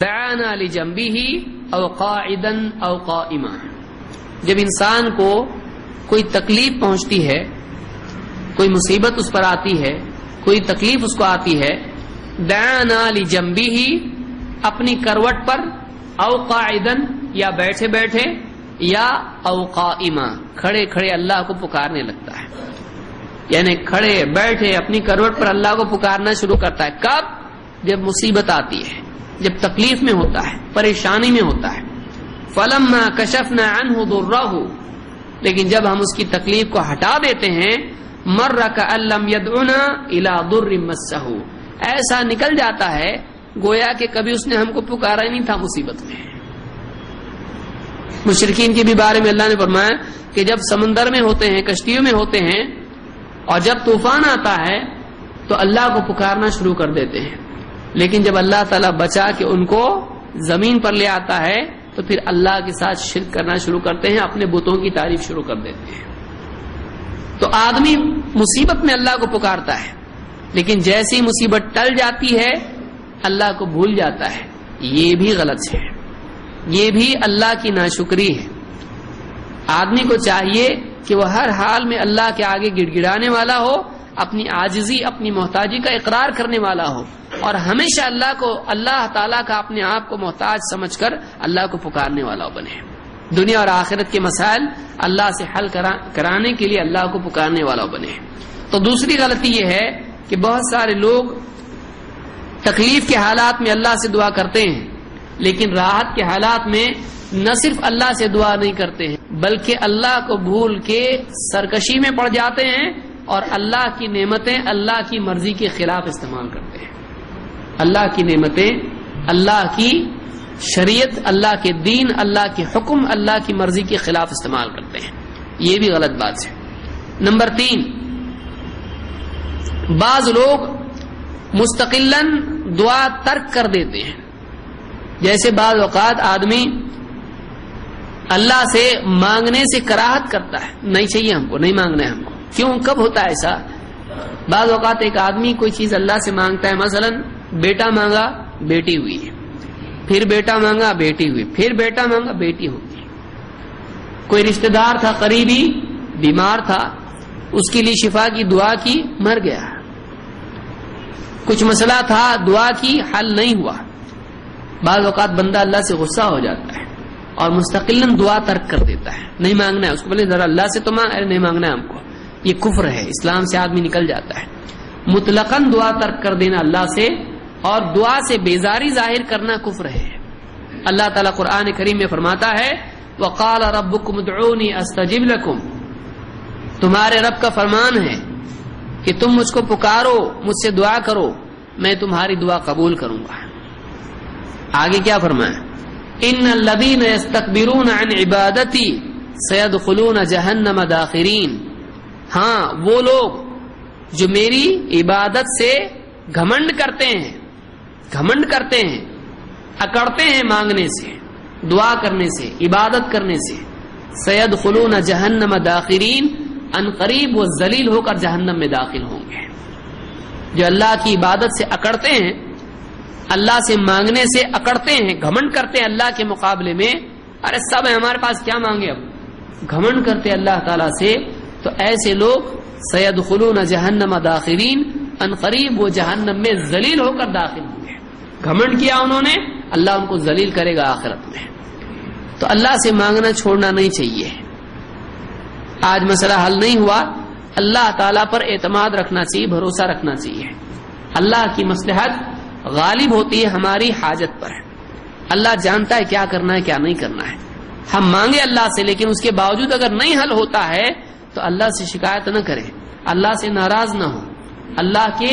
دعانا لجنبی ہی او قاعدن او قائما۔ جب انسان کو کوئی تکلیف پہنچتی ہے، کوئی مصیبت اس پر آتی ہے، کوئی تکلیف اس کو آتی ہے، دعانا لجنبی ہی اپنی کروٹ پر او قاعدن یا بیٹھے بیٹھے یا او قائما۔ کھڑے کھڑے اللہ کو پکارنے لگتا ہے۔ یعنی کھڑے بیٹھے اپنی کروٹ پر اللہ کو پکارنا شروع کرتا ہے۔ کب؟ جب مصیبت آتی ہے۔ جب تکلیف میں ہوتا ہے، پریشانی میں ہوتا ہے۔ فلم کشف نہ ان لیکن جب ہم اس کی تکلیف کو ہٹا دیتے ہیں مر کا علم یدنا الا در ایسا نکل جاتا ہے، گویا کہ کبھی اس نے ہم کو پکارا ہی نہیں تھا مصیبت میں۔ مشرقین کے بھی بارے میں اللہ نے فرمایا کہ جب سمندر میں ہوتے ہیں، کشتیوں میں ہوتے ہیں، اور جب طوفان آتا ہے، تو اللہ کو پکارنا شروع کر دیتے ہیں۔ لیکن جب اللہ تعالیٰ بچا کے ان کو زمین پر لے آتا ہے، تو پھر اللہ کے ساتھ شرک کرنا شروع کرتے ہیں، اپنے بتوں کی تعریف شروع کر دیتے ہیں۔ تو آدمی مصیبت میں اللہ کو پکارتا ہے، لیکن جیسی مصیبت ٹل جاتی ہے، اللہ کو بھول جاتا ہے۔ یہ بھی غلط ہے۔ یہ بھی اللہ کی ناشکری ہے۔ آدمی کو چاہیے کہ وہ ہر حال میں اللہ کے آگے گڑ گڑانے والا ہو، اپنی آجزی اپنی محتاجی کا اقرار کرنے والا ہو۔ اور ہمیشہ اللہ کو اللہ تعالیٰ کا اپنے آپ کو محتاج سمجھ کر اللہ کو پکارنے والا بنے۔ دنیا اور آخرت کے مسائل اللہ سے حل کرانے کے لیے اللہ کو پکارنے والا بنے۔ تو دوسری غلطی یہ ہے کہ بہت سارے لوگ تکلیف کے حالات میں اللہ سے دعا کرتے ہیں، لیکن راحت کے حالات میں نہ صرف اللہ سے دعا نہیں کرتے ہیں، بلکہ اللہ کو بھول کے سرکشی میں پڑ جاتے ہیں اور اللہ کی نعمتیں اللہ کی مرضی کے خلاف استعمال کرتے ہیں۔ اللہ کی نعمتیں، اللہ کی شریعت، اللہ کے دین، اللہ کے حکم، اللہ کی مرضی کے خلاف استعمال کرتے ہیں۔ یہ بھی غلط بات ہے۔ نمبر تین، بعض لوگ مستقل دعا ترک کر دیتے ہیں۔ جیسے بعض اوقات آدمی اللہ سے مانگنے سے کراہت کرتا ہے۔ نہیں چاہیے ہم کو، نہیں مانگنا ہے ہم کو۔ کیوں؟ کب ہوتا ہے ایسا؟ بعض اوقات ایک آدمی کوئی چیز اللہ سے مانگتا ہے، مثلا بیٹا مانگا بیٹی ہوئی پھر بیٹا مانگا بیٹی ہوئی۔ پھر بیٹا مانگا بیٹی ہوگی کوئی رشتہ دار تھا، قریبی، بیمار تھا، اس کے لیے شفا کی دعا کی، مر گیا۔ کچھ مسئلہ تھا، دعا کی، حل نہیں ہوا۔ بعض اوقات بندہ اللہ سے غصہ ہو جاتا ہے اور مستقل دعا ترک کر دیتا ہے۔ نہیں مانگنا ہے اس کو، بولے ذرا اللہ سے تو مانگ نہیں مانگنا ہے ہم کو۔ یہ کفر ہے، اسلام سے آدمی نکل جاتا ہے۔ مطلق دعا ترک کر دینا اللہ سے اور دعا سے بیزاری ظاہر کرنا کفر ہے۔ اللہ تعالیٰ قرآن کریم میں فرماتا ہے، وقال ربكم ادعوني استجب لكم۔ تمہارے رب کا فرمان ہے کہ تم مجھ کو پکارو، مجھ سے دعا کرو، میں تمہاری دعا قبول کروں گا۔ آگے کیا فرمایا؟ ان الذين يستكبرون عن عبادتي سيدخلون جهنم داخرين۔ ہاں وہ لوگ جو میری عبادت سے گھمنڈ کرتے ہیں گھمنڈ کرتے ہیں، اکڑتے ہیں مانگنے سے، دعا کرنے سے، عبادت کرنے سے۔ سید خلون جہنم داخرین، ان قریب وہ ذلیل ہو کر جہنم میں داخل ہوں گے۔ جو اللہ کی عبادت سے اکڑتے ہیں، اللہ سے مانگنے سے اکڑتے ہیں، گھمنڈ کرتے ہیں اللہ کے مقابلے میں، ارے سب ہے ہمارے پاس کیا مانگے اب؟ گھمنڈ کرتے اللہ تعالی سے۔ تو ایسے لوگ سید خلون جہنم داخرین، ان قریب وہ جہنم میں ذلیل ہو کر داخل گھمنڈ کیا انہوں نے؟ اللہ ان کو ذلیل کرے گا آخرت میں۔ تو اللہ سے مانگنا چھوڑنا نہیں چاہیے۔ آج مسئلہ حل نہیں ہوا۔ اللہ تعالی پر اعتماد رکھنا چاہیے، بھروسہ رکھنا چاہیے۔ اللہ کی مسلحت غالب ہوتی ہے، ہماری حاجت پر اللہ جانتا ہے کیا کرنا ہے، کیا نہیں کرنا ہے۔ ہم مانگے اللہ سے، لیکن اس کے باوجود اگر نہیں حل ہوتا ہے، تو اللہ سے شکایت نہ کرے اللہ سے ناراض نہ ہو اللہ کے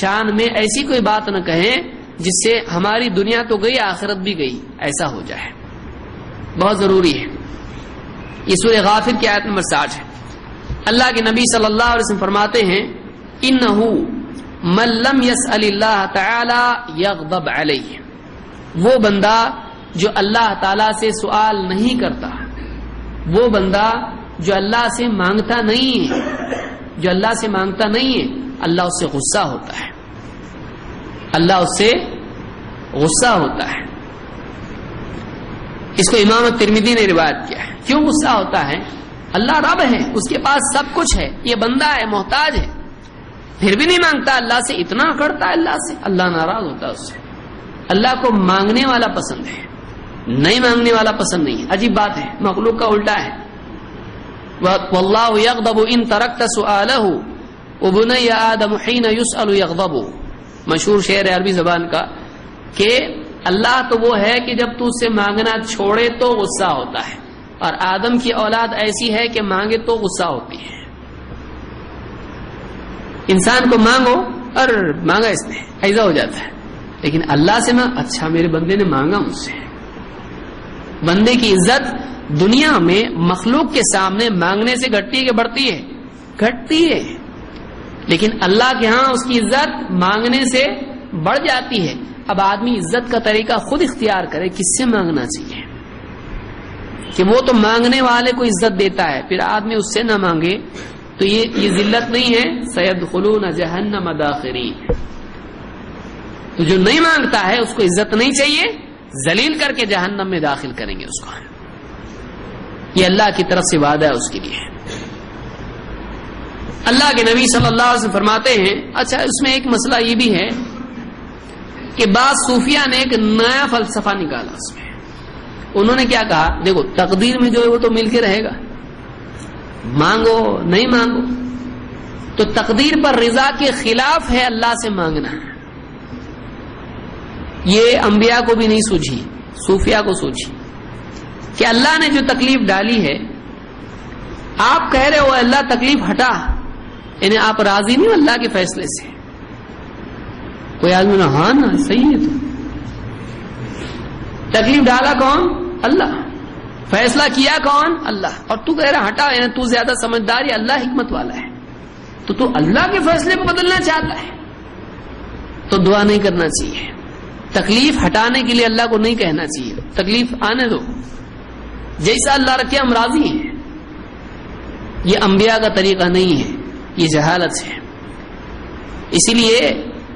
شان میں ایسی کوئی بات نہ کہیں جس سے ہماری دنیا تو گئی، آخرت بھی گئی، ایسا ہو جائے۔ بہت ضروری ہے۔ یہ سورہ غافر کی آیت نمبر ساٹھ ہے۔ اللہ کے نبی صلی اللہ علیہ وسلم فرماتے ہیں ان ملم یس اللہ تعالی یغضب علیہ۔ وہ بندہ جو اللہ تعالی سے سوال نہیں کرتا، وہ بندہ جو اللہ سے مانگتا نہیں ہے، جو اللہ سے مانگتا نہیں ہے، اللہ اس سے غصہ ہوتا ہے۔ اللہ اس سے غصہ ہوتا ہے۔ اس کو امام ترمیدی نے روایت کیا ہے۔ کیوں غصہ ہوتا ہے؟ اللہ رب ہے، اس کے پاس سب کچھ ہے، یہ بندہ ہے، محتاج ہے۔ پھر بھی نہیں مانگتا، اللہ سے اتنا کرتا ہے، اللہ سے۔ اللہ ناراض ہوتا ہے اس سے۔ اللہ کو مانگنے والا پسند ہے۔ نہیں مانگنے والا پسند نہیں عجیب بات ہے، مخلوق کا الٹا ہے۔ واللہ یغضب ان ترکت سؤالہ، وبنی آدم حین یسأل یغضب۔ مشہور شعر عربی زبان کا، کہ اللہ تو وہ ہے کہ جب تو اس سے مانگنا چھوڑے تو غصہ ہوتا ہے۔ اور آدم کی اولاد ایسی ہے کہ مانگے تو غصہ ہوتی ہے۔ انسان کو مانگو اور مانگا اس نے ایسا ہو جاتا ہے۔ لیکن اللہ سے میں اچھا میرے بندے نے مانگا مجھ سے۔ بندے کی عزت دنیا میں مخلوق کے سامنے مانگنے سے گھٹتی ہے کہ بڑھتی ہے؟ گھٹتی ہے۔ لیکن اللہ کے ہاں اس کی عزت مانگنے سے بڑھ جاتی ہے۔ اب آدمی عزت کا طریقہ خود اختیار کرے کس سے مانگنا چاہیے؟ کہ وہ تو مانگنے والے کو عزت دیتا ہے، پھر آدمی اس سے نہ مانگے تو یہ یہ ذلت نہیں ہے۔ سید خلون جہنم داخری تو جو نہیں مانگتا ہے، اس کو عزت نہیں چاہیے۔ ذلیل کر کے جہنم میں داخل کریں گے اس کو۔ یہ اللہ کی طرف سے وعدہ ہے اس کے لیے۔ اللہ کے نبی صلی اللہ علیہ وسلم فرماتے ہیں اچھا اس میں ایک مسئلہ یہ بھی ہے کہ بعض صوفیہ نے ایک نیا فلسفہ نکالا اس میں۔ انہوں نے کیا کہا؟ دیکھو، تقدیر میں جو ہے وہ تو مل کے رہے گا۔ مانگو، نہیں مانگو۔ تو تقدیر پر رضا کے خلاف ہے اللہ سے مانگنا۔ یہ انبیاء کو بھی نہیں سوجھی صوفیہ کو سوچی کہ اللہ نے جو تکلیف ڈالی ہے، آپ کہہ رہے ہو، اللہ تکلیف ہٹا۔ یعنی آپ راضی نہیں اللہ کے فیصلے سے؟ کوئی آدمی نے ہاں نا، صحیح ہے تو۔ تکلیف ڈالا کون؟ اللہ۔ فیصلہ کیا کون؟ اللہ۔ اور تو کہہ رہا، ہٹا یعنی تو زیادہ سمجھدار یا اللہ حکمت والا ہے۔ تو تو اللہ کے فیصلے کو بدلنا چاہتا ہے۔ تو دعا نہیں کرنا چاہیے۔ تکلیف ہٹانے کے لیے اللہ کو نہیں کہنا چاہیے۔ تکلیف آنے دو۔ جیسا اللہ رکھے، ہم راضی ہیں۔ یہ انبیاء کا طریقہ نہیں ہے۔ یہ جہالت ہے۔ اسی لیے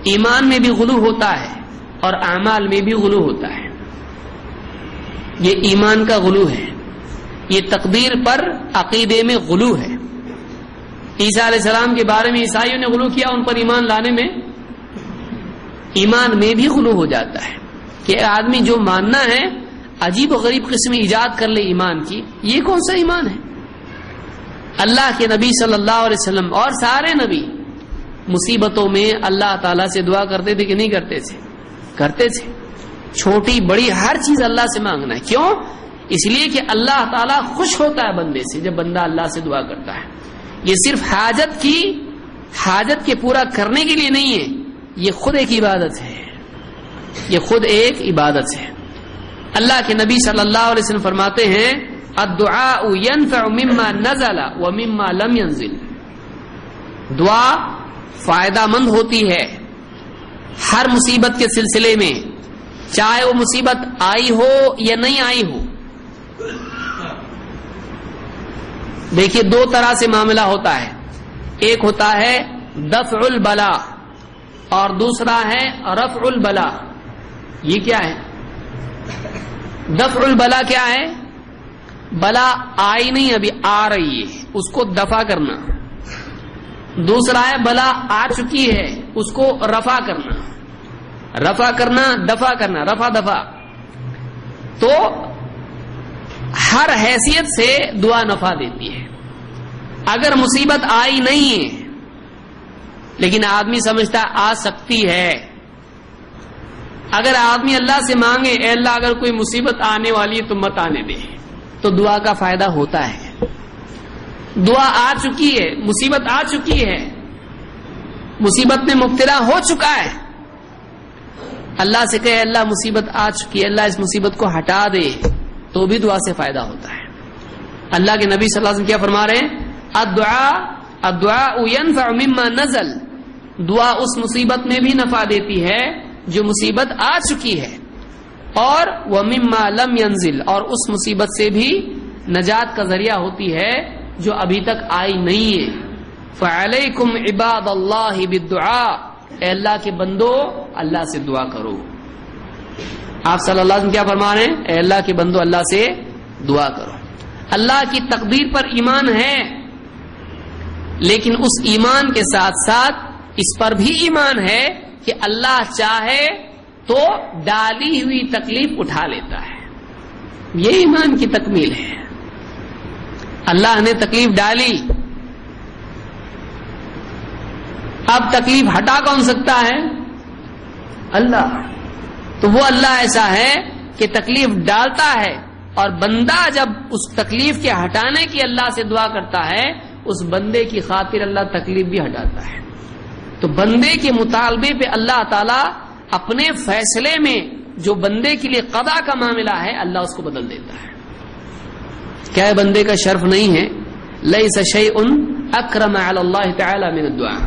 ایمان میں بھی غلو ہوتا ہے اور اعمال میں بھی غلو ہوتا ہے۔ یہ ایمان کا غلو ہے۔ یہ تقدیر پر عقیدے میں غلو ہے۔ عیسیٰ علیہ السلام کے بارے میں عیسائیوں نے غلو کیا ان پر ایمان لانے میں۔ ایمان میں بھی غلو ہو جاتا ہے۔ کہ آدمی جو ماننا ہے، عجیب و غریب قسم ایجاد کر لے ایمان کی، یہ کون سا ایمان ہے؟ اللہ کے نبی صلی اللہ علیہ وسلم اور سارے نبی مصیبتوں میں اللہ تعالی سے دعا کرتے تھے کہ نہیں کرتے تھے؟ کرتے تھے۔ چھوٹی بڑی ہر چیز اللہ سے مانگنا ہے۔ کیوں؟ اس لیے کہ اللہ تعالیٰ خوش ہوتا ہے بندے سے جب بندہ اللہ سے دعا کرتا ہے۔ یہ صرف حاجت کی، حاجت کے پورا کرنے کے لیے نہیں ہے۔ یہ خود ایک عبادت ہے۔ یہ خود ایک عبادت ہے۔ اللہ کے نبی صلی اللہ علیہ وسلم فرماتے ہیں الدعاء ينفع مما نزل ومما لم ينزل. دعا فائدہ مند ہوتی ہے ہر مصیبت کے سلسلے میں، چاہے وہ مصیبت آئی ہو یا نہیں آئی ہو۔ دیکھیے دو طرح سے معاملہ ہوتا ہے۔ ایک ہوتا ہے دفع البلا اور دوسرا ہے رفع البلا یہ کیا ہے؟ دفع البلا کیا ہے؟ بلا آئی نہیں، ابھی آ رہی ہے۔ اس کو دفع کرنا۔ دوسرا ہے، بلا آ چکی ہے، اس کو رفع کرنا۔ رفع کرنا، دفع کرنا، رفع، دفع۔ تو ہر حیثیت سے دعا نفع دیتی ہے۔ اگر مصیبت آئی نہیں ہے، لیکن آدمی سمجھتا آ سکتی ہے۔ اگر آدمی اللہ سے مانگے، اے اللہ، اگر کوئی مصیبت آنے والی ہے تو مت آنے دے۔ تو دعا کا فائدہ ہوتا ہے۔ دعا آ چکی ہے، مصیبت آ چکی ہے۔ مصیبت میں مبتلا ہو چکا ہے۔ اللہ سے کہے، اللہ مصیبت آ چکی ہے، اللہ اس مصیبت کو ہٹا دے۔ تو بھی دعا سے فائدہ ہوتا ہے۔ اللہ کے نبی صلی اللہ علیہ وسلم کیا فرما رہے ہیں؟ الدعاء الدعاء ينفع مما نزل۔ دعا اس مصیبت میں بھی نفع دیتی ہے جو مصیبت آ چکی ہے۔ اور وہ مما لم ينزل اور اس مصیبت سے بھی نجات کا ذریعہ ہوتی ہے جو ابھی تک آئی نہیں ہے۔ فعلیکم عباد اللہ بالدعاء۔ اے اللہ کے بندو، اللہ سے دعا کرو۔ آپ صلی اللہ علیہ وسلم کیا فرما رہے ہیں؟ اے اللہ کے بندو، اللہ سے دعا کرو۔ اللہ کی تقدیر پر ایمان ہے، لیکن اس ایمان کے ساتھ ساتھ اس پر بھی ایمان ہے کہ اللہ چاہے تو ڈالی ہوئی تکلیف اٹھا لیتا ہے۔ یہ ایمان کی تکمیل ہے۔ اللہ نے تکلیف ڈالی۔ اب تکلیف ہٹا کون سکتا ہے؟ اللہ۔ تو وہ اللہ ایسا ہے کہ تکلیف ڈالتا ہے اور بندہ جب اس تکلیف کے ہٹانے کی اللہ سے دعا کرتا ہے، اس بندے کی خاطر اللہ تکلیف بھی ہٹاتا ہے۔ تو بندے کے مطالبے پہ اللہ تعالی اپنے فیصلے میں جو بندے کے لیے قضا کا معاملہ ہے، اللہ اس کو بدل دیتا ہے۔ کیا بندے کا شرف نہیں ہے؟ لئی سشی ان اکرم اللہ تعالی من دعا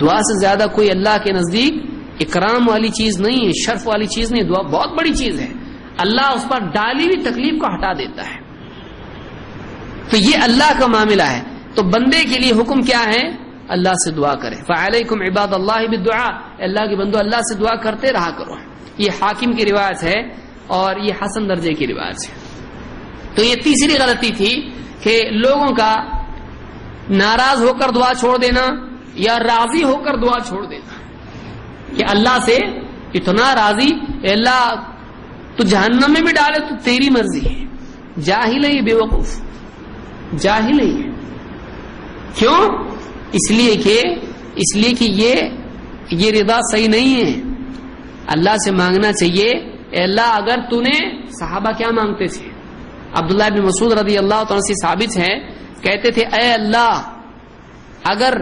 دعا سے زیادہ کوئی اللہ کے نزدیک اکرام والی چیز نہیں ہے، شرف والی چیز نہیں دعا بہت بڑی چیز ہے۔ اللہ اس پر ڈالی ہوئی تکلیف کو ہٹا دیتا ہے۔ تو یہ اللہ کا معاملہ ہے۔ تو بندے کے لیے حکم کیا ہے؟ اللہ سے دعا کرے۔ فعلیکم عباد اللہ بدعا اللہ کے بندو، اللہ سے دعا کرتے رہا کرو۔ یہ حاکم کی روایت ہے اور یہ حسن درجے کی روایت ہے۔ تو یہ تیسری غلطی تھی کہ لوگوں کا ناراض ہو کر دعا چھوڑ دینا یا راضی ہو کر دعا چھوڑ دینا۔ کہ اللہ سے اتنا راضی اللہ، تو جہنم میں بھی ڈالے تو تیری مرضی ہے۔ جاہل ہے یہ بے وقوف۔ جاہل ہے کیوں؟ اس لیے کہ اس لیے کہ یہ یہ رضا صحیح نہیں ہے۔ اللہ سے مانگنا چاہیے۔ اے اللہ، اگر تو نے صحابہ کیا مانگتے تھے؟ عبداللہ بن مسعود رضی اللہ تعالیٰ سے ثابت ہے، کہتے تھے، اے اللہ، اگر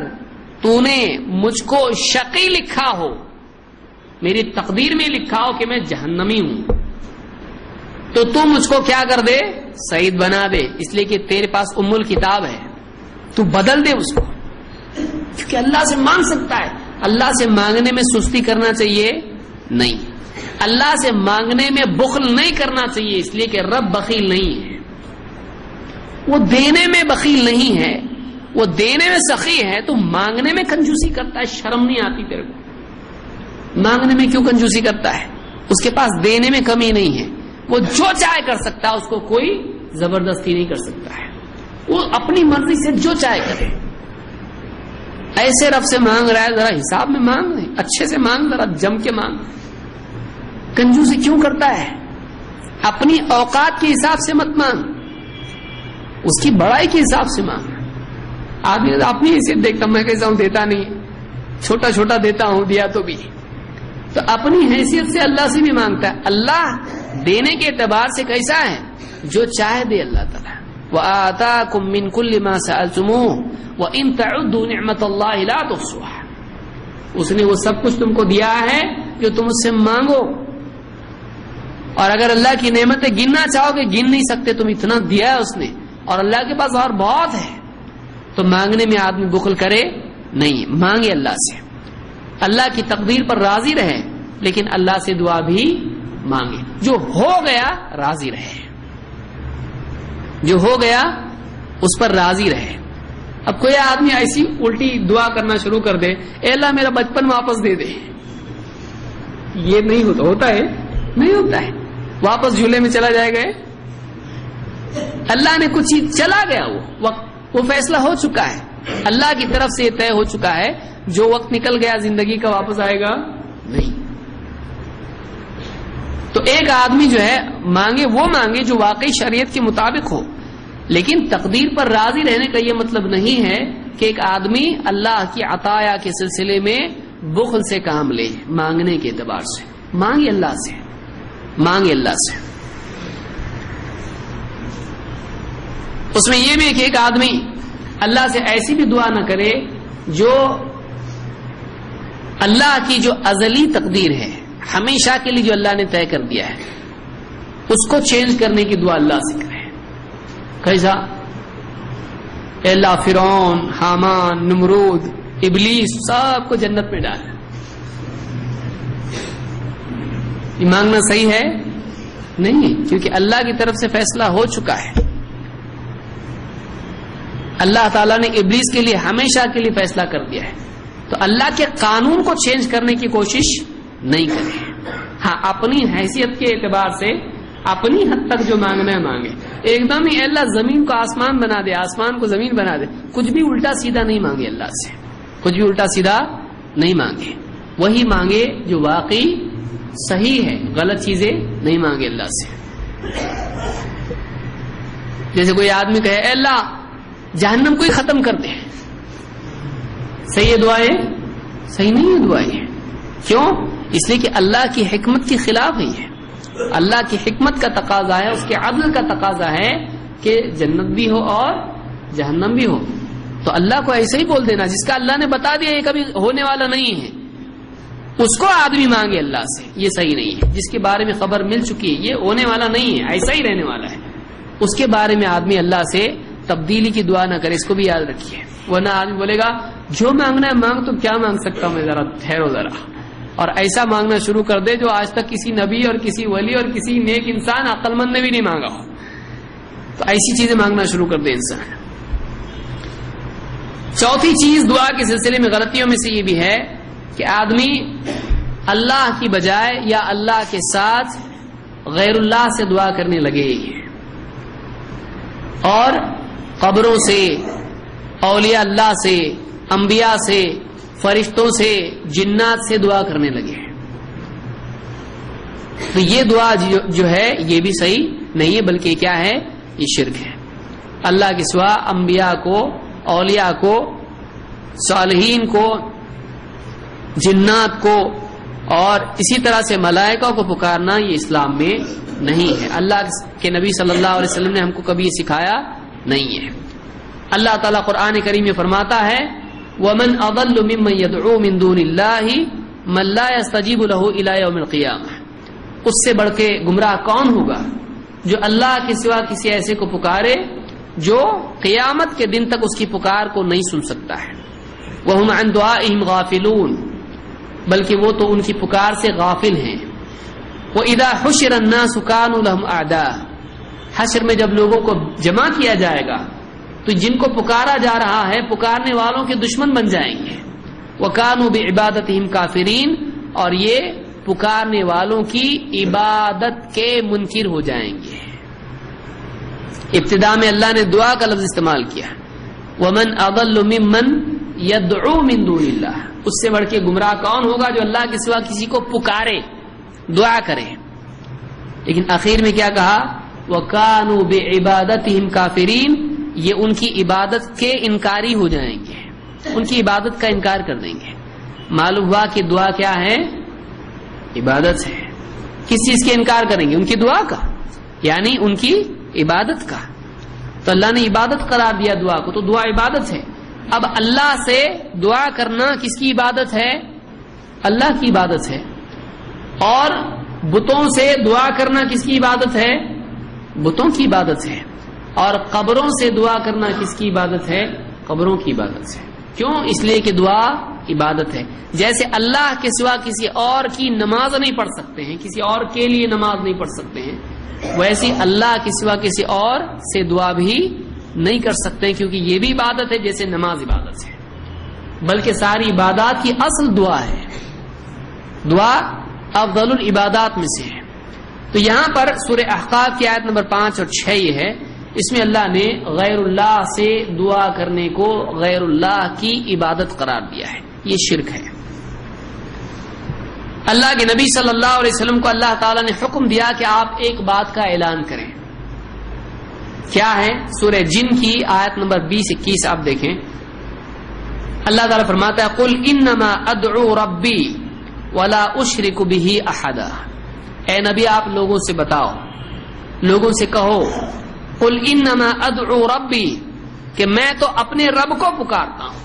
تو نے مجھ کو شقی لکھا ہو، میری تقدیر میں لکھا ہو کہ میں جہنمی ہوں، تو تو مجھ کو کیا کر دے؟ سعید بنا دے۔ اس لیے کہ تیرے پاس ام کتاب ہے۔ تو بدل دے اس کو۔ کیونکہ اللہ سے مانگ سکتا ہے۔ اللہ سے مانگنے میں سستی کرنا چاہیے نہیں۔ اللہ سے مانگنے میں بخل نہیں کرنا چاہیے، اس لیے کہ رب بخیل نہیں ہے۔ وہ دینے میں بخیل نہیں ہے، وہ دینے میں سخی ہے تو مانگنے میں کنجوسی کرتا ہے، شرم نہیں آتی تیرے کو۔ مانگنے میں کیوں کنجوسی کرتا ہے؟ اس کے پاس دینے میں کمی نہیں ہے۔ وہ جو چاہے کر سکتا ہے، اس کو کوئی زبردستی نہیں کر سکتا ہے۔ وہ اپنی مرضی سے جو چاہے کرے۔ ایسے رب سے مانگ رہا ہے، ذرا حساب میں مانگ نہیں اچھے سے مانگ، ذرا جم کے مانگ۔ کنجوسی کیوں کرتا ہے؟ اپنی اوقات کے حساب سے مت مانگ، اس کی بڑائی کے حساب سے مانگ۔ آدمی اپنی حیثیت دیکھتا، میں کیسا ہوں، دیتا نہیں۔ چھوٹا چھوٹا دیتا ہوں، دیا تو بھی۔ تو اپنی حیثیت سے اللہ سے بھی مانگتا ہے۔ اللہ دینے کے اعتبار سے کیسا ہے؟ جو چاہے دے اللہ تعالیٰ۔ وہ آتا کم کل وہ ان تعدوا نعمت اللہ لا تحصوها۔ اس نے وہ سب کچھ تم کو دیا ہے جو تم اس سے مانگو۔ اور اگر اللہ کی نعمتیں گننا چاہو گے، گن نہیں سکتے، تم اتنا دیا ہے اس نے۔ اور اللہ کے پاس اور بہت ہے۔ تو مانگنے میں آدمی بخل کرے نہیں، مانگے اللہ سے۔ اللہ کی تقدیر پر راضی رہے، لیکن اللہ سے دعا بھی مانگے۔ جو ہو گیا، راضی رہے۔ جو ہو گیا، اس پر راضی رہے۔ اب کوئی آدمی ایسی الٹی دعا کرنا شروع کر دے، اے اللہ میرا بچپن واپس دے دے۔ یہ نہیں ہوتا ہوتا ہے، نہیں ہوتا ہے۔ واپس جھولے میں چلا جائے گا۔ اللہ نے کچھ چیز چلا گیا، وہ وقت، وہ فیصلہ ہو چکا ہے۔ اللہ کی طرف سے یہ طے ہو چکا ہے، جو وقت نکل گیا، زندگی کا واپس آئے گا۔ نہیں۔ تو ایک آدمی جو ہے مانگے، وہ مانگے جو واقعی شریعت کے مطابق ہو۔ لیکن تقدیر پر راضی رہنے کا یہ مطلب نہیں ہے کہ ایک آدمی اللہ کی عطایا کے سلسلے میں بخل سے کام لے، مانگنے کے اعتبار سے۔ مانگے اللہ سے۔ مانگے اللہ سے۔ اس میں یہ بھی کہ ایک آدمی اللہ سے ایسی بھی دعا نہ کرے جو اللہ کی جو ازلی تقدیر ہے۔ ہمیشہ کے لیے جو اللہ نے طے کر دیا ہے، اس کو چینج کرنے کی دعا اللہ سے کرے جی کیسا اللہ فرون حامان، نمرود، ابلیس، سب کو جنت میں ڈال۔ یہ مانگنا صحیح ہے؟ نہیں، کیونکہ اللہ کی طرف سے فیصلہ ہو چکا ہے۔ اللہ تعالیٰ نے ابلیس کے لیے ہمیشہ کے لیے فیصلہ کر دیا ہے۔ تو اللہ کے قانون کو چینج کرنے کی کوشش نہیں کرے ہاں اپنی حیثیت کے اعتبار سے اپنی حد تک جو مانگنا ہے مانگے ایک دم ہی اللہ زمین کو آسمان بنا دے، آسمان کو زمین بنا دے۔ کچھ بھی الٹا سیدھا نہیں مانگے اللہ سے۔ کچھ بھی الٹا سیدھا نہیں مانگے۔ وہی مانگے جو واقعی صحیح ہے، غلط چیزیں نہیں مانگے اللہ سے۔ جیسے کوئی آدمی کہے، اے اللہ، جہنم کو ہی ختم کر دے۔ صحیح ہے دعائیں؟ صحیح نہیں ہے دعائیں۔ کیوں؟ اس لیے کہ اللہ کی حکمت کے خلاف ہی ہے۔ اللہ کی حکمت کا تقاضا ہے، اس کے عدل کا تقاضا ہے کہ جنت بھی ہو اور جہنم بھی ہو۔ تو اللہ کو ایسے ہی بول دینا جس کا اللہ نے بتا دیا، یہ کبھی ہونے والا نہیں ہے۔ اس کو آدمی مانگے اللہ سے، یہ صحیح نہیں ہے۔ جس کے بارے میں خبر مل چکی ہے، یہ ہونے والا نہیں ہے، ایسا ہی رہنے والا ہے۔ اس کے بارے میں آدمی اللہ سے تبدیلی کی دعا نہ کرے، اس کو بھی یاد رکھیے۔ ورنہ آدمی بولے گا، جو مانگنا ہے مانگ، تو کیا مانگ سکتا ہوں میں؟ ذرا ٹھہرو ذرا۔ اور ایسا مانگنا شروع کر دے جو آج تک کسی نبی اور کسی ولی اور کسی نیک انسان عقل مند نے بھی نہیں مانگا ہو۔ تو ایسی چیزیں مانگنا شروع کر دے انسان۔ چوتھی چیز دعا کے سلسلے میں غلطیوں میں سے یہ بھی ہے کہ آدمی اللہ کی بجائے یا اللہ کے ساتھ غیر اللہ سے دعا کرنے لگے۔ اور قبروں سے، اولیاء اللہ سے، انبیاء سے فرشتوں سے، جنات سے دعا کرنے لگے تو یہ دعا جو ہے، یہ بھی صحیح نہیں ہے، بلکہ کیا ہے؟ یہ شرک ہے۔ اللہ کے سوا انبیاء کو، اولیاء کو، صالحین کو، جنات کو اور اسی طرح سے ملائکہ کو پکارنا یہ اسلام میں نہیں ہے۔ اللہ کے نبی صلی اللہ علیہ وسلم نے ہم کو کبھی سکھایا نہیں ہے۔ اللہ تعالیٰ قرآن کریم میں فرماتا ہے ومن اضل ممن يدعو من دون الله من لا يستجيب له الى يوم القيامه اس سے بڑھ کے گمراہ کون ہوگا جو اللہ کے سوا کسی ایسے کو پکارے جو قیامت کے دن تک اس کی پکار کو نہیں سن سکتا ہے۔ وهم عن دعائهم غافلون، بلکہ وہ تو ان کی پکار سے غافل ہیں۔ وہ ادا حشر الناس كانوا لهم اعداء حشر میں جب لوگوں کو جمع کیا جائے گا تو جن کو پکارا جا رہا ہے، پکارنے والوں کے دشمن بن جائیں گے۔ وہ کانو بھی عبادت کافرین اور یہ پکارنے والوں کی عبادت کے منکر ہو جائیں گے۔ ابتدا میں اللہ نے دعا کا لفظ استعمال کیا۔ ومن اضل ممن یدعو من دون اللہ اس سے بڑھ کے گمراہ کون ہوگا جو اللہ کے سوا کسی کو پکارے، دعا کرے۔ لیکن آخر میں کیا کہا؟ وہ کانو بے عبادت کافرین یہ ان کی عبادت کے انکاری ہو جائیں گے، ان کی عبادت کا انکار کر دیں گے۔ معلوم ہوا کہ دعا کیا ہے؟ عبادت ہے۔ کس چیز کے انکار کریں گے؟ ان کی دعا کا یعنی ان کی عبادت کا۔ تو اللہ نے عبادت قرار دیا دعا کو، تو دعا عبادت ہے۔ اب اللہ سے دعا کرنا کس کی عبادت ہے؟ اللہ کی عبادت ہے۔ اور بتوں سے دعا کرنا کس کی عبادت ہے؟ بتوں کی عبادت ہے۔ اور قبروں سے دعا کرنا کس کی عبادت ہے؟ قبروں کی عبادت ہے کیوں؟ اس لیے کہ دعا عبادت ہے۔ جیسے اللہ کے سوا کسی اور کی نماز نہیں پڑھ سکتے ہیں، کسی اور کے لیے نماز نہیں پڑھ سکتے ہیں ویسی اللہ کے سوا کسی اور سے دعا بھی نہیں کر سکتے کیونکہ یہ بھی عبادت ہے جیسے نماز عبادت ہے بلکہ ساری عبادات کی اصل دعا ہے۔ دعا افضل العبادات میں سے ہے۔ تو یہاں پر سورہ احقاف کی آیت نمبر پانچ اور چھ یہ ہے۔ اس میں اللہ نے غیر اللہ سے دعا کرنے کو غیر اللہ کی عبادت قرار دیا ہے۔ یہ شرک ہے۔ اللہ کے نبی صلی اللہ علیہ وسلم کو اللہ تعالی نے حکم دیا کہ آپ ایک بات کا اعلان کریں۔ کیا ہے؟ سورہ جن کی آیت نمبر بیس اکیس آپ دیکھیں۔ اللہ تعالیٰ فرماتا ہے کل انما ادعو ربی ولا اشرک بھی احدا اے نبی، آپ لوگوں سے بتاؤ، لوگوں سے کہو قل انما ادعو ربی، کہ میں تو اپنے رب کو پکارتا ہوں۔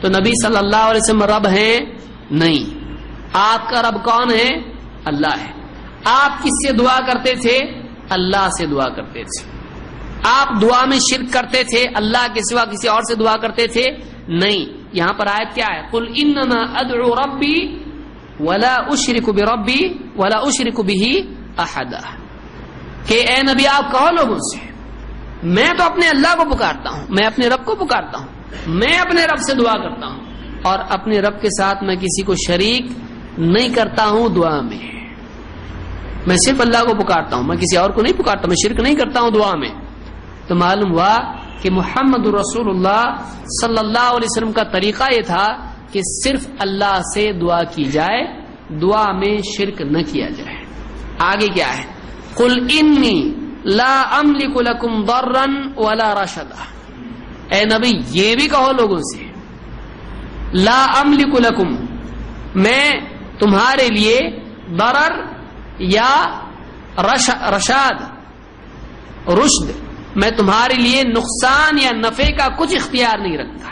تو نبی صلی اللہ علیہ وسلم رب ہیں؟ نہیں۔ آپ کا رب کون ہے؟ اللہ ہے۔ آپ کس سے دعا کرتے تھے؟ اللہ سے دعا کرتے تھے۔ آپ دعا میں شرک کرتے تھے؟ اللہ کے سوا کسی اور سے دعا کرتے تھے؟ نہیں۔ یہاں پر آیت کیا ہے؟ قل انما ادعو ربی ولا اشرک بربی ولا اشرک به احدا۔ کہ اے نبی، آپ کہو لوگوں سے میں تو اپنے اللہ کو پکارتا ہوں، میں اپنے رب کو پکارتا ہوں، میں اپنے رب سے دعا کرتا ہوں، اور اپنے رب کے ساتھ میں کسی کو شریک نہیں کرتا ہوں دعا میں۔ میں صرف اللہ کو پکارتا ہوں، میں کسی اور کو نہیں پکارتا، میں شرک نہیں کرتا ہوں دعا میں۔ تو معلوم ہوا کہ محمد رسول اللہ صلی اللہ علیہ وسلم کا طریقہ یہ تھا کہ صرف اللہ سے دعا کی جائے، دعا میں شرک نہ کیا جائے۔ آگے کیا ہے؟ کل انی لا املک لکم ضرا ولا رشدا۔ اے نبی، یہ بھی کہو لوگوں سے، لا املک لکم میں تمہارے لیے ضرر یا رشاد، رشد، میں تمہارے لیے نقصان یا نفے کا کچھ اختیار نہیں رکھتا۔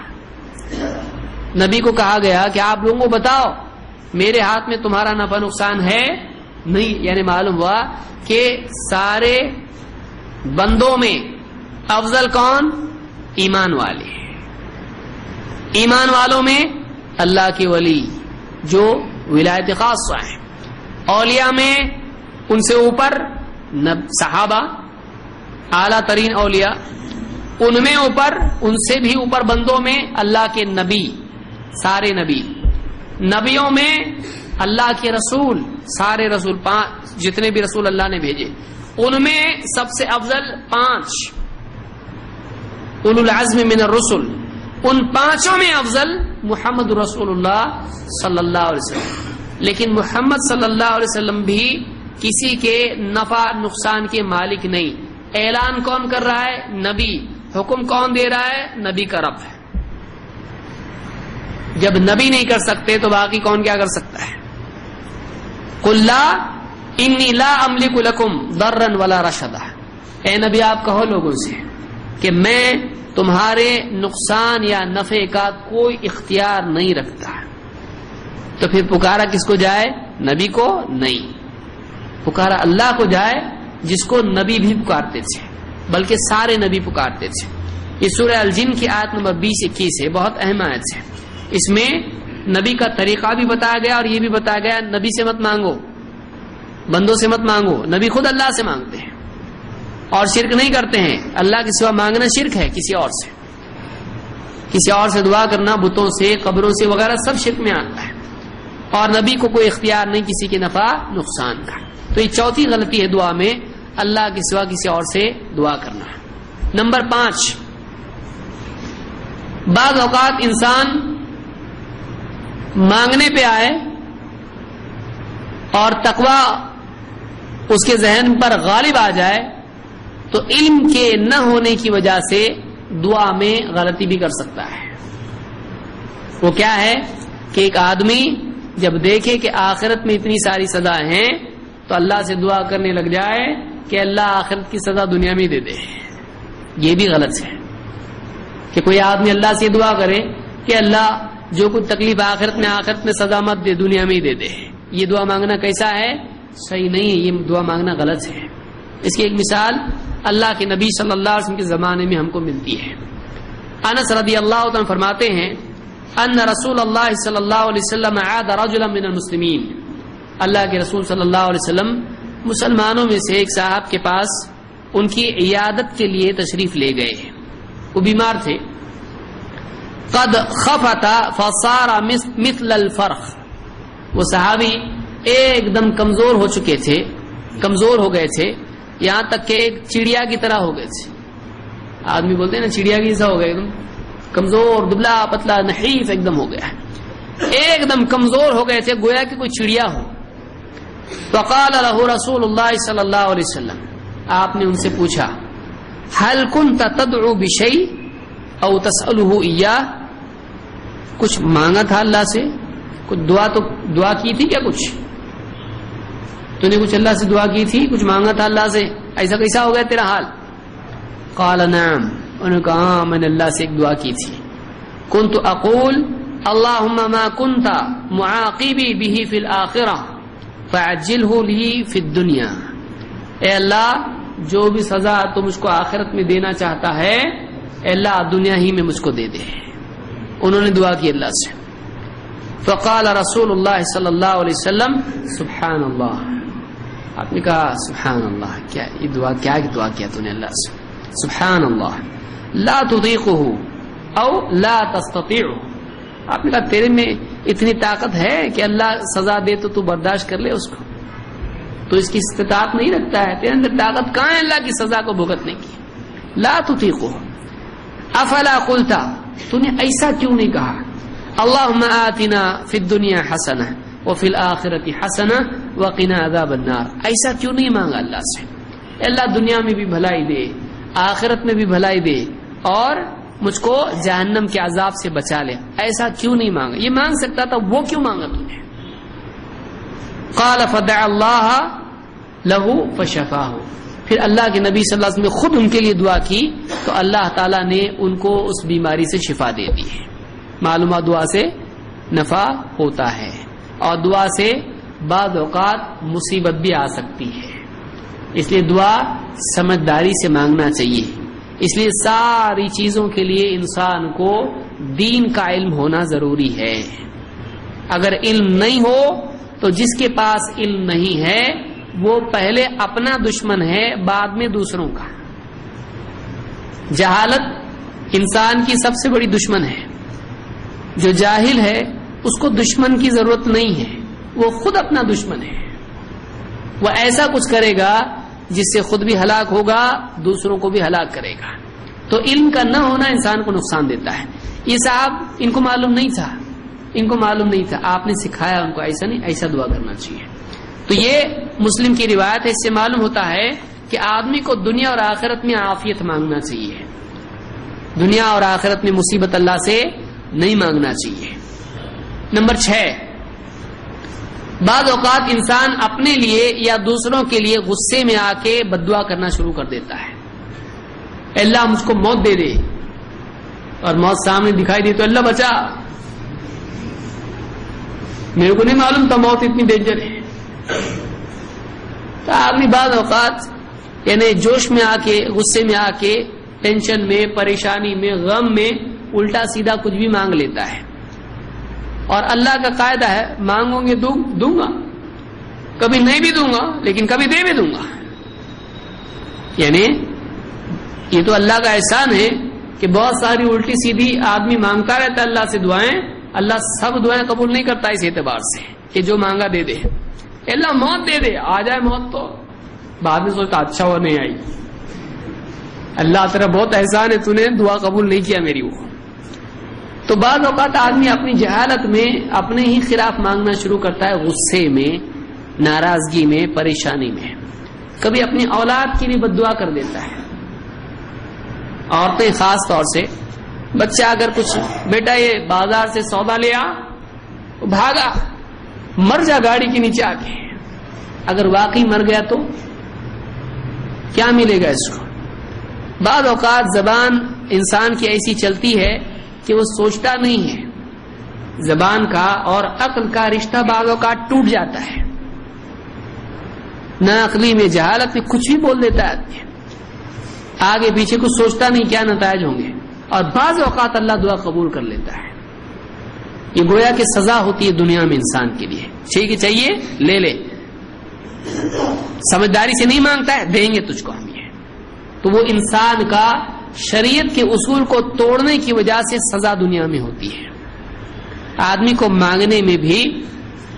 نبی کو کہا گیا کہ آپ لوگوں کو بتاؤ، میرے ہاتھ میں تمہارا نفع نقصان ہے نہیں یعنی معلوم ہوا کہ سارے بندوں میں افضل کون؟ ایمان والے ایمان والوں میں اللہ کے ولی جو ولایت خاص ہیں۔ اولیاء میں ان سے اوپر صحابہ، اعلی ترین اولیاء، ان میں اوپر، ان سے بھی اوپر بندوں میں اللہ کے نبی، سارے نبی۔ نبیوں میں اللہ کے رسول، سارے رسول پانچ جتنے بھی رسول اللہ نے بھیجے۔ ان میں سب سے افضل پانچ۔ اول العزم من الرسل۔ ان پانچوں میں افضل محمد رسول اللہ صلی اللہ علیہ وسلم۔ لیکن محمد صلی اللہ علیہ وسلم بھی کسی کے نفع، نقصان کے مالک نہیں۔ اعلان کون کر رہا ہے؟ نبی۔ حکم کون دے رہا ہے؟ نبی کا رب ہے۔ جب نبی نہیں کر سکتے تو باقی کون کیا کر سکتا ہے؟ کلا انی لا املک لکم درن والا رشدہ اے نبی، آپ کہو لوگوں سے کہ میں تمہارے نقصان یا نفع کا کوئی اختیار نہیں رکھتا۔ تو پھر پکارا کس کو جائے؟ نبی کو نہیں۔ پکارا اللہ کو جائے جس کو نبی بھی پکارتے تھے، بلکہ سارے نبی پکارتے تھے۔ یہ سورہ الجن کی آیت نمبر بیس اکیس ہے، بہت اہم آیت ہے۔ اس میں نبی کا طریقہ بھی بتایا گیا اور یہ بھی بتایا گیا، نبی سے مت مانگو، بندوں سے مت مانگو، نبی خود اللہ سے مانگتے ہیں۔ اور شرک نہیں کرتے ہیں، اللہ کے سوا مانگنا شرک ہے کسی اور سے۔ کسی اور سے دعا کرنا بتوں سے، قبروں سے وغیرہ سب شرک میں آتا ہے۔ اور نبی کو کوئی اختیار نہیں کسی کے نفع، نقصان کا۔ تو یہ چوتھی غلطی ہے دعا میں، اللہ کے سوا کسی اور سے دعا کرنا۔ نمبر پانچ، بعض اوقات انسان مانگنے پہ آئے اور تقوا اس کے ذہن پر غالب آ جائے تو علم کے نہ ہونے کی وجہ سے دعا میں غلطی بھی کر سکتا ہے۔ وہ کیا ہے کہ ایک آدمی جب دیکھے کہ آخرت میں اتنی ساری سزا ہیں تو اللہ سے دعا کرنے لگ جائے کہ اللہ آخرت کی سزا دنیا میں دے دے۔ یہ بھی غلط ہے کہ کوئی آدمی اللہ سے دعا کرے کہ اللہ جو کچھ تکلیف آخرت میں آخرت میں سزا مت دے، دنیا میں ہی دے دے۔ یہ دعا مانگنا کیسا ہے؟ صحیح نہیں ہے، یہ دعا مانگنا غلط ہے۔ اس کی ایک مثال اللہ کے نبی صلی اللہ علیہ وسلم کے زمانے میں ہم کو ملتی ہے۔ انس رضی اللہ عنہ فرماتے ہیں، ان رسول اللہ صلی اللہ علیہ وسلم عاد رجلا من المسلمین۔ اللہ کے رسول صلی اللہ علیہ وسلم مسلمانوں میں سے ایک صاحب کے پاس ان کی عیادت کے لیے تشریف لے گئے۔ وہ بیمار تھے۔ قد خفتا فصار مثل الفرخ۔ وہ صحابی ایک دم کمزور ہو چکے تھے، کمزور ہو گئے تھے، یہاں تک کہ ایک چڑیا کی طرح ہو گئے تھے۔ آدمی بولتے ہیں نا، چڑیا کی ایسا ہو گیا ایک دم کمزور، دبلا پتلا، نحیف ایک دم ہو گیا ایک دم کمزور ہو گئے تھے، گویا کہ کوئی چڑیا ہو۔ وقال له رسول اللہ صلی اللہ علیہ وسلم، آپ نے ان سے پوچھا، هل كنت تدعو بشيء او تساله کچھ مانگا تھا اللہ سے؟ کچھ دعا تو دعا کی تھی کیا کچھ؟ تو نے کچھ اللہ سے دعا کی تھی، کچھ مانگا تھا اللہ سے؟ ایسا کیسا ہو گیا تیرا حال؟ قال نعم، انہوں نے کہا ہاں میں نے اللہ سے ایک دعا کی تھی۔ كنت اقول اللهم ما كنت معاقبي به في الاخره فعجله لي في الدنيا اے اللہ، جو بھی سزا تو مجھ کو آخرت میں دینا چاہتا ہے اے اللہ دنیا ہی میں مجھ کو دے دے۔ انہوں نے دعا کی اللہ سے۔ فقال رسول اللہ صلی اللہ علیہ وسلم سبحان اللہ آپ نے کہا سبحان اللہ کیا یہ دعا، کیا دعا کیا تو نے اللہ سے؟ سبحان اللہ لا تطیقه او لا تستطيعه آپ نے کہا، تیرے میں اتنی طاقت ہے کہ اللہ سزا دے تو تو برداشت کر لے اس کو۔ تو اس کی استطاعت نہیں رکھتا ہے۔ تیرے اندر طاقت کہاں ہے اللہ کی سزا کو بھگتنے کی؟ لا تطیقو افلا قلتا؟ تو نے ایسا کیوں نہیں کہا؟ اللہم آتنا فی الدنیا حسنہ وفی الاخرت حسنہ وقنا عذاب النار۔ ایسا کیوں نہیں مانگا اللہ سے؟ اللہ دنیا میں بھی بھلائی دے، آخرت میں بھی بھلائی دے اور مجھ کو جہنم کے عذاب سے بچا لے۔ ایسا کیوں نہیں مانگا؟ یہ مانگ سکتا تھا، وہ کیوں مانگا تم نے؟ قال فدع اللہ لہو فشفا پھر اللہ کے نبی صلی اللہ علیہ وسلم نے خود ان کے لیے دعا کی، تو اللہ تعالیٰ نے ان کو اس بیماری سے شفا دے دی ہے۔ معلومات دعا سے نفع ہوتا ہے اور دعا سے بعض اوقات مصیبت بھی آ سکتی ہے۔ اس لیے دعا سمجھداری سے مانگنا چاہیے۔ اس لیے ساری چیزوں کے لیے انسان کو دین کا علم ہونا ضروری ہے۔ اگر علم نہیں ہو تو جس کے پاس علم نہیں ہے وہ پہلے اپنا دشمن ہے، بعد میں دوسروں کا۔ جہالت انسان کی سب سے بڑی دشمن ہے۔ جو جاہل ہے، اس کو دشمن کی ضرورت نہیں ہے۔ وہ خود اپنا دشمن ہے۔ وہ ایسا کچھ کرے گا، جس سے خود بھی ہلاک ہوگا، دوسروں کو بھی ہلاک کرے گا۔ تو علم کا نہ ہونا انسان کو نقصان دیتا ہے۔ یہ صاحب، ان کو معلوم نہیں تھا۔ ان کو معلوم نہیں تھا۔ آپ نے سکھایا ان کو، ایسا نہیں، ایسا دعا کرنا چاہیے۔ تو یہ مسلم کی روایت ہے، اس سے معلوم ہوتا ہے کہ آدمی کو دنیا اور آخرت میں عافیت مانگنا چاہیے۔ دنیا اور آخرت میں مصیبت اللہ سے نہیں مانگنا چاہیے۔ نمبر چھ، بعض اوقات انسان اپنے لیے یا دوسروں کے لیے غصے میں آ کے بدعا کرنا شروع کر دیتا ہے۔ اللہ، مجھ کو موت دے دے۔ اور موت سامنے دکھائی دی تو اللہ، بچا۔ میرے کو نہیں معلوم تھا موت اتنی ڈینجر ہے۔ تو آدمی بعض اوقات یعنی جوش میں آ کے، غصے میں آ کے ٹینشن میں، پریشانی میں، غم میں الٹا سیدھا کچھ بھی مانگ لیتا ہے۔ اور اللہ کا قاعدہ ہے، مانگوں گے دوں گا۔ کبھی نہیں بھی دوں گا، لیکن کبھی دے بھی دوں گا۔ یعنی یہ تو اللہ کا احسان ہے کہ بہت ساری الٹی سیدھی آدمی مانگتا رہتا ہے اللہ سے دعائیں، اللہ سب دعائیں قبول نہیں کرتا اس اعتبار سے کہ جو مانگا دے دے۔ اللہ موت دے دے آ جائے موت تو بعد میں سوچتا اچھا وہ نہیں آئی اللہ تیرا بہت احسان ہے تو نے دعا قبول نہیں کیا میری وہ تو بعض اوقات آدمی اپنی جہالت میں اپنے ہی خلاف مانگنا شروع کرتا ہے غصے میں، ناراضگی میں، پریشانی میں۔ کبھی اپنی اولاد کی بھی بد دعا کر دیتا ہے۔ عورتیں خاص طور سے، بچہ اگر کچھ بیٹا یہ بازار سے سودا لیا بھاگا۔ مر جا گاڑی کے نیچے آ کے۔ اگر واقعی مر گیا تو کیا ملے گا اس کو؟ بعض اوقات زبان انسان کی ایسی چلتی ہے کہ وہ سوچتا نہیں ہے۔ زبان کا اور عقل کا رشتہ بعض اوقات ٹوٹ جاتا ہے۔ نہ عقلی میں جہالت میں کچھ بھی بول دیتا ہے۔ آدمی آگے پیچھے کچھ سوچتا نہیں کیا نتائج ہوں گے۔ اور بعض اوقات اللہ دعا قبول کر لیتا ہے۔ یہ گویا کہ سزا ہوتی ہے دنیا میں انسان کے لیے۔ ٹھیک ہے چاہیے، لے لے۔ سمجھداری سے نہیں مانگتا ہے، دیں گے تجھ کو ہم یہ۔ تو وہ انسان کا شریعت کے اصول کو توڑنے کی وجہ سے سزا دنیا میں ہوتی ہے۔ آدمی کو مانگنے میں بھی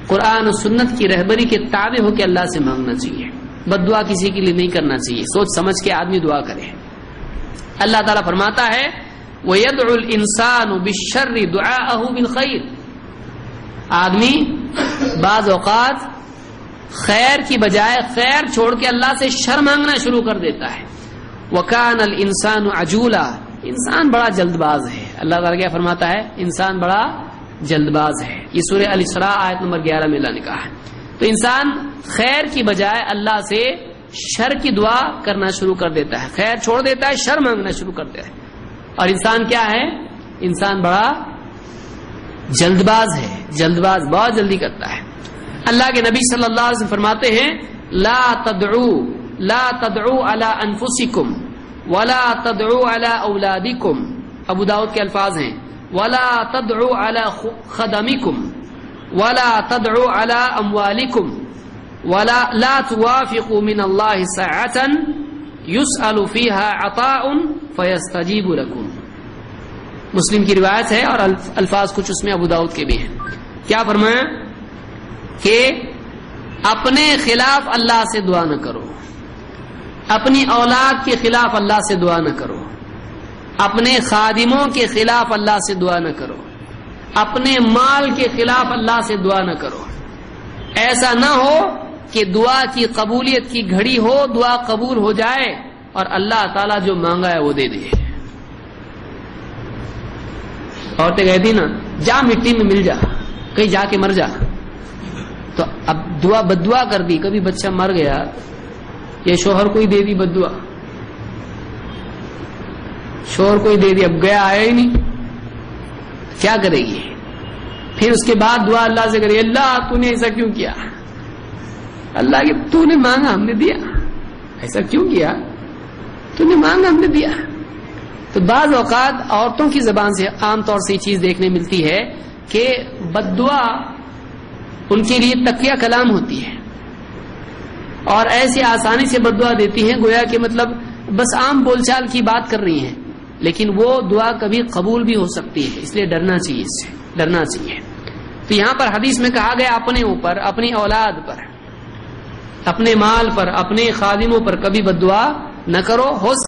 قرآن و سنت کی رہبری کے تابع ہو کے اللہ سے مانگنا چاہیے۔ بد دعا کسی کے لیے نہیں کرنا چاہیے۔ سوچ سمجھ کے آدمی دعا کرے۔ اللہ تعالیٰ فرماتا ہے وہ ید السان بشر دعا آدمی بعض اوقات خیر کی بجائے خیر چھوڑ کے اللہ سے شر مانگنا شروع کر دیتا ہے۔ وکان الانسان عجولا۔ انسان بڑا جلد باز ہے۔ اللہ تعالیٰ کیا فرماتا ہے؟ انسان بڑا جلد باز ہے۔ یہ سورہ الاسراء آیت نمبر گیارہ میں اللہ نے کہا ہے۔ تو انسان خیر کی بجائے اللہ سے شر کی دعا کرنا شروع کر دیتا ہے۔ خیر چھوڑ دیتا ہے، شر مانگنا شروع کر دیتا ہے۔ اور انسان کیا ہے؟ انسان بڑا جلد باز ہے جلد باز بہت جلدی کرتا ہے۔ اللہ کے نبی صلی اللہ علیہ وسلم فرماتے ہیں، لا تدعو لا تدعو على انفسکم، ولا تدعو على اولادکم۔ ابو داود کے الفاظ ہیں، ولا تدعو على خدمکم ولا تدعو على اموالکم، ولا، لا توافقوا من الله ساعة يسأل فيها عطاء فيستجيب لكم مسلم کی روایت ہے اور الفاظ کچھ اس میں ابو داود کے بھی ہیں۔ کیا فرمایا؟ کہ اپنے خلاف اللہ سے دعا نہ کرو۔ اپنی اولاد کے خلاف اللہ سے دعا نہ کرو۔ اپنے خادموں کے خلاف اللہ سے دعا نہ کرو۔ اپنے مال کے خلاف اللہ سے دعا نہ کرو۔ ایسا نہ ہو کہ دعا کی قبولیت کی گھڑی ہو، دعا قبول ہو جائے اور اللہ تعالیٰ جو مانگا ہے وہ دے دے عورتیں کہتی نا، جا مٹی میں مل جا، کہیں جا کے مر جا۔ تو اب دعا بد دعا کر دی، کبھی بچہ مر گیا، یہ شوہر کو ہی دے دی بد دعا شوہر کو ہی دے دی، اب گیا، آیا ہی نہیں۔ کیا کرے گی؟ پھر اس کے بعد دعا اللہ سے کرے اللہ، تو نے ایسا کیوں کیا؟ اللہ کے تو نے مانگا ہم نے دیا۔ ایسا کیوں کیا؟ تو نے مانگا ہم نے دیا۔ تو بعض اوقات عورتوں کی زبان سے عام طور سے یہ چیز دیکھنے ملتی ہے کہ بد دعا ان کے لیے تقیہ کلام ہوتی ہے۔ اور ایسے آسانی سے بد دعا دیتی ہیں، گویا کہ مطلب بس عام بول چال کی بات کر رہی ہیں۔ لیکن وہ دعا کبھی قبول بھی ہو سکتی ہے، اس لیے ڈرنا چاہیے اس سے، ڈرنا چاہیے۔ تو یہاں پر حدیث میں کہا گیا، اپنے اوپر، اپنی اولاد پر۔ اپنے مال پر اپنے خادموں پر کبھی بد دعا نہ کرو ہو